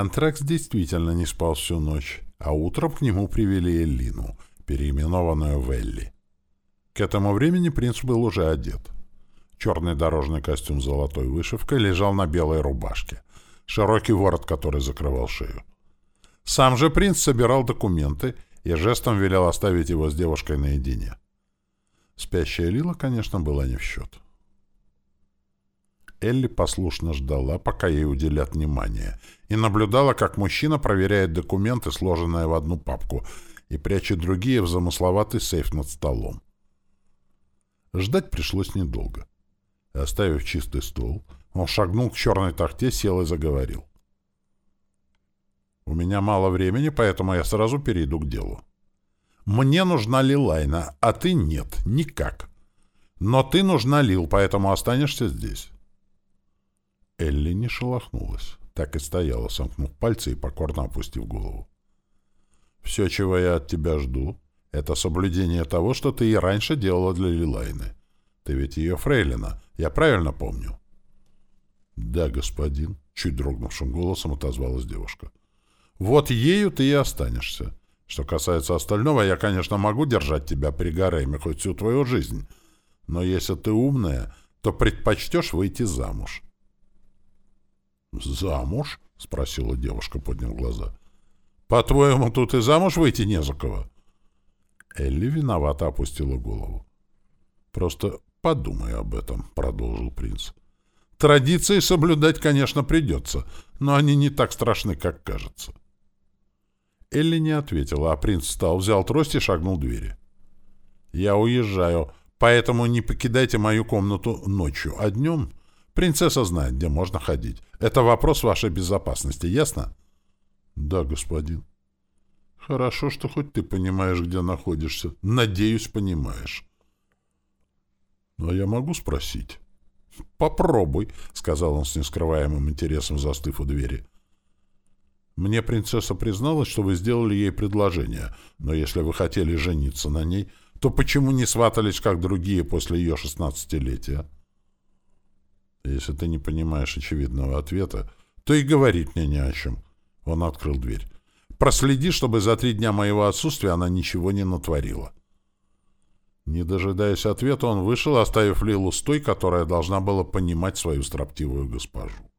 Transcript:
Антракс действительно не спал всю ночь, а утром к нему привели Эллину, переименованную в. К этому времени принц был уже одет. Черный дорожный костюм с золотой вышивкой лежал на белой рубашке, широкий ворот который закрывал шею. Сам же принц собирал документы и жестом велел оставить его с девушкой наедине. Спящая Лила, конечно, была не в счет. Элли послушно ждала, пока ей уделят внимание, и наблюдала, как мужчина проверяет документы, сложенные в одну папку, и прячет другие в замысловатый сейф над столом. Ждать пришлось недолго. Оставив чистый стол, он шагнул к черной тахте, сел и заговорил. «У меня мало времени, поэтому я сразу перейду к делу. Мне нужна Лилайна, а ты нет, никак. Но ты нужна Лил, поэтому останешься здесь». Элли не шелохнулась. Так и стояла, сомкнув пальцы и покорно опустив голову. «Все, чего я от тебя жду, это соблюдение того, что ты и раньше делала для Лилайны. Ты ведь ее фрейлина, я правильно помню?» «Да, господин», — чуть дрогнувшим голосом отозвалась девушка. «Вот ею ты и останешься. Что касается остального, я, конечно, могу держать тебя при гареме хоть всю твою жизнь, но если ты умная, то предпочтешь выйти замуж. «Замуж?» — спросила девушка, подняв глаза. «По-твоему, тут и замуж выйти не за кого?» Элли виновато опустила голову. «Просто подумай об этом», — продолжил принц. «Традиции соблюдать, конечно, придется, но они не так страшны, как кажется». Элли не ответила, а принц встал, взял трость и шагнул к двери. «Я уезжаю, поэтому не покидайте мою комнату ночью, а днем Принцесса знает, где можно ходить. Это вопрос вашей безопасности, ясно? Да, господин. Хорошо, что хоть ты понимаешь, где находишься. Надеюсь, понимаешь. Но я могу спросить? Попробуй, сказал он с нескрываемым интересом, застыв у двери. Мне принцесса призналась, что вы сделали ей предложение, но если вы хотели жениться на ней, то почему не сватались, как другие, после ее шестнадцатилетия? Если ты не понимаешь очевидного ответа, то и говорить мне не о чем. Он открыл дверь. Проследи, чтобы за три дня моего отсутствия она ничего не натворила. Не дожидаясь ответа, он вышел, оставив Лилу с той, которая должна была понимать свою строптивую госпожу.